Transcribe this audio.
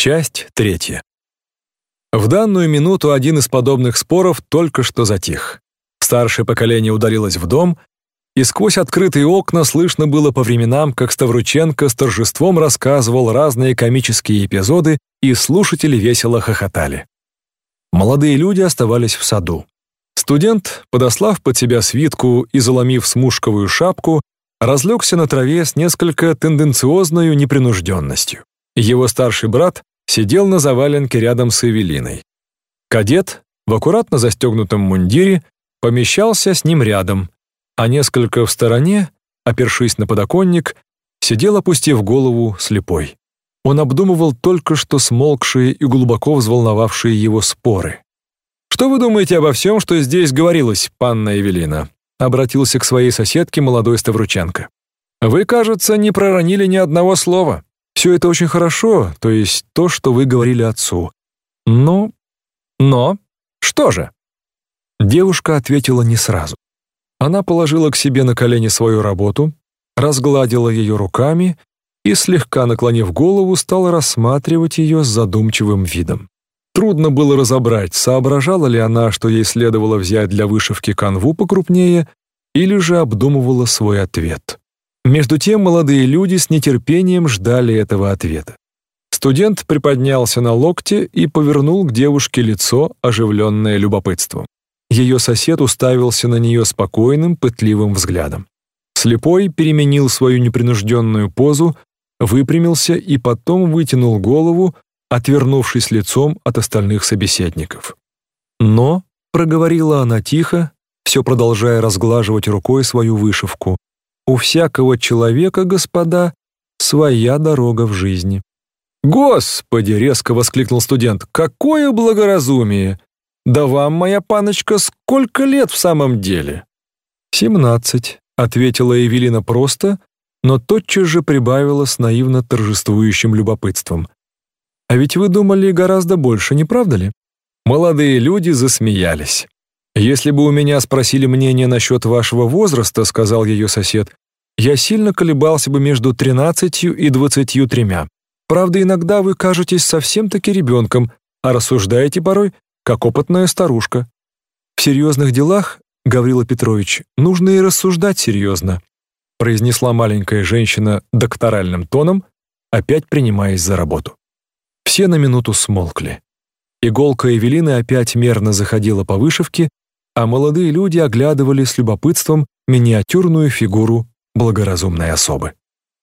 Часть третья. В данную минуту один из подобных споров только что затих. Старшее поколение ударилось в дом, и сквозь открытые окна слышно было по временам, как Ставрученко с торжеством рассказывал разные комические эпизоды, и слушатели весело хохотали. Молодые люди оставались в саду. Студент, подослав под себя свитку и заломив смушковую шапку, разлегся на траве с несколько тенденциозной непринужденностью. Его старший брат сидел на заваленке рядом с Эвелиной. Кадет в аккуратно застегнутом мундире помещался с ним рядом, а несколько в стороне, опершись на подоконник, сидел, опустив голову, слепой. Он обдумывал только что смолкшие и глубоко взволновавшие его споры. «Что вы думаете обо всем, что здесь говорилось, панна Эвелина?» обратился к своей соседке молодой Ставрученко. «Вы, кажется, не проронили ни одного слова. Все это очень хорошо, то есть то, что вы говорили отцу. Но... Но... Что же?» Девушка ответила не сразу. Она положила к себе на колени свою работу, разгладила ее руками и, слегка наклонив голову, стала рассматривать ее с задумчивым видом. Трудно было разобрать, соображала ли она, что ей следовало взять для вышивки канву покрупнее, или же обдумывала свой ответ. Между тем молодые люди с нетерпением ждали этого ответа. Студент приподнялся на локте и повернул к девушке лицо, оживленное любопытством. Ее сосед уставился на нее спокойным, пытливым взглядом. Слепой переменил свою непринужденную позу, выпрямился и потом вытянул голову, отвернувшись лицом от остальных собеседников. «Но», — проговорила она тихо, все продолжая разглаживать рукой свою вышивку, у всякого человека, господа, своя дорога в жизни. «Господи!» — резко воскликнул студент. «Какое благоразумие! Да вам, моя паночка, сколько лет в самом деле?» «Семнадцать», — ответила Эвелина просто, но тотчас же прибавила с наивно торжествующим любопытством. «А ведь вы думали гораздо больше, не правда ли?» Молодые люди засмеялись. «Если бы у меня спросили мнение насчет вашего возраста, — сказал ее сосед, — я сильно колебался бы между тринадцатью и двадцатью тремя. Правда, иногда вы кажетесь совсем-таки ребенком, а рассуждаете порой, как опытная старушка. В серьезных делах, Гаврила Петрович, нужно и рассуждать серьезно», произнесла маленькая женщина докторальным тоном, опять принимаясь за работу. Все на минуту смолкли. Иголка Эвелины опять мерно заходила по вышивке, а молодые люди оглядывали с любопытством миниатюрную фигуру благоразумной особы.